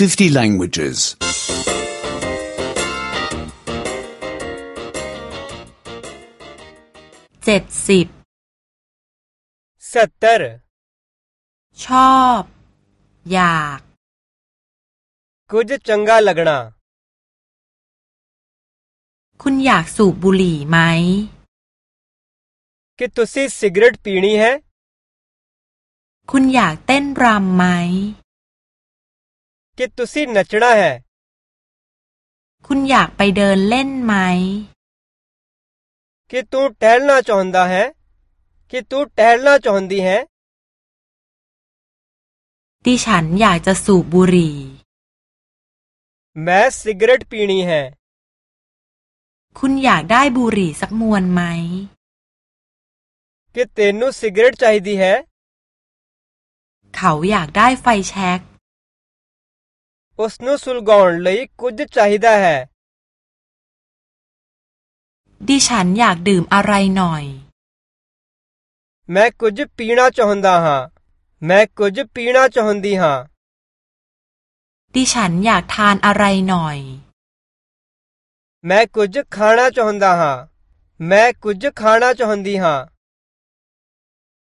50 languages. Seventy. सत्तर ชอบคุณอยากสูบบุหรี่ไหม कि คุณอยากเต้นรำไหม ਕਿ ਤੁਸੀਂ ਨੱਚਣਾ ਹੈ ਕ ੁ ਣ ਆ ไปเดินเล่นไหมคือตูแเทน่าชอนด้าเหรอคือตูแเทน่าชอนดีเหรอดิฉันอยากจะสูบบุหรี่แม้สิกเรตปีนีเหรอคุณอยากได้บุหรี่สักมวนไหมคือเตนุสิกเรตใจดีเหรอเขาอยากได้ไฟแช็ค ਉਸ ਨੂੰ ਸੁਲਗਾਉਣ ਲਈ ਕੁਝ ਚਾਹੀਦਾ ਹੈ ดิฉันอยากดื่มอะไรหน่อย ਮੈਂ ਕੁਝ ਪੀਣਾ ਚਾਹੁੰਦਾ ਹਾਂ ਮੈਂ ਕੁਝ ਪੀਣਾ ਚਾਹੁੰਦੀ ਹਾਂ ดิฉันอยากทานอะไรหน่อย ਮੈਂ ਕੁਝ ਖਾਣਾ ਚਾਹੁੰਦਾ ਹਾਂ ਮੈਂ ਕੁਝ ਖਾਣਾ ਚਾਹੁੰਦੀ ਹਾਂ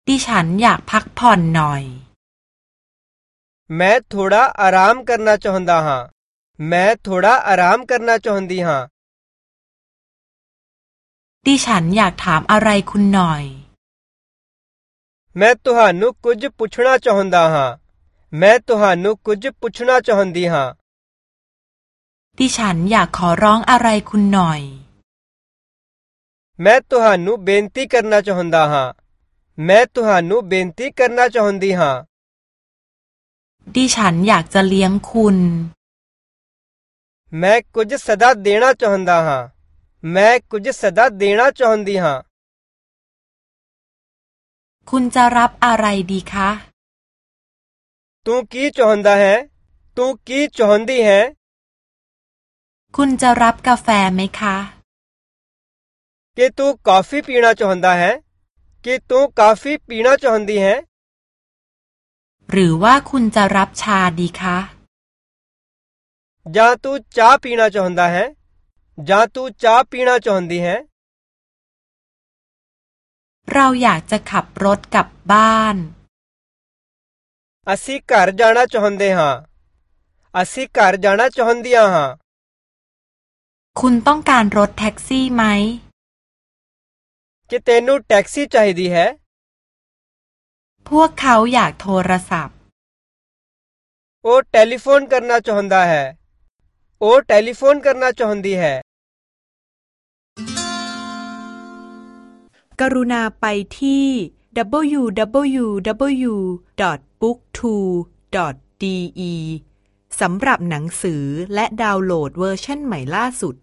ดิฉันอยากพักผ่อนหน่อย ਮੈਂ ਥੋੜਾ ਆਰਾਮ ਕਰਨਾ ਚਾਹੁੰਦਾ ਹਾਂ ਮੈਂ ਥੋੜਾ ਆਰਾਮ ਕਰਨਾ ਚਾਹੁੰਦੀ ਹਾਂ ดิฉันอยากถามอะไรคุณหน่อย ਮੈਂ ਤੁਹਾਨੂੰ ਕੁਝ ਪੁੱਛਣਾ ਚਾਹੁੰਦਾ ਹਾਂ ਮੈਂ ਤੁਹਾਨੂੰ ਕੁਝ ਪੁੱਛਣਾ ਚਾਹੁੰਦੀ ਹਾਂ ดิฉันอยากขอร้องอะไรคุณหน่อย ਮੈਂ ਤੁਹਾਨੂੰ ਬੇਨਤੀ ਕਰਨਾ ਚਾਹੁੰਦਾ ਹਾਂ ਮੈਂ ਤੁਹਾਨੂੰ ਬੇਨਤੀ ਕਰਨਾ ਚਾਹੁੰਦੀ ਹਾਂ ดิฉันอยากจะเลี้ยงคุณ मैं कुछ सदा देना चाहता हाँ मैं कुछ सदा देना चाहती हाँ คุณจะรับอะไรดีคะ तू की चाहता है तू की चाहती है คุณจะรับกาแฟไหมคะ कि तू कॉफी पीना चाहता है कि तू कॉफी पीना चाहती है หรือว่าคุณจะรับชาดีคะจ้าตูชาพีน่าชอนด้าเฮจ้าตูชาพีน่าชอนดีเฮเราอยากจะขับรถกลับบ้านอาศิกาจ้าน่าชอเดีฮะอาศิกาจาน่าชอนดีฮะคุณต้องการรถแท็กซี่ไหมคิดเตนูแท็กซี่ใจดีเหรพวกเขาอยากโทรศัพท์ โอ้ เทลโฟนกันนาชอนดาเฮโอ้เทลโฟนกันนาชอนดีเฮกรุณาไปที่ www.booktwo.de สำหรับหนังสือและดาวน์โหลดเวอร์ชันใหม่ล่าสุด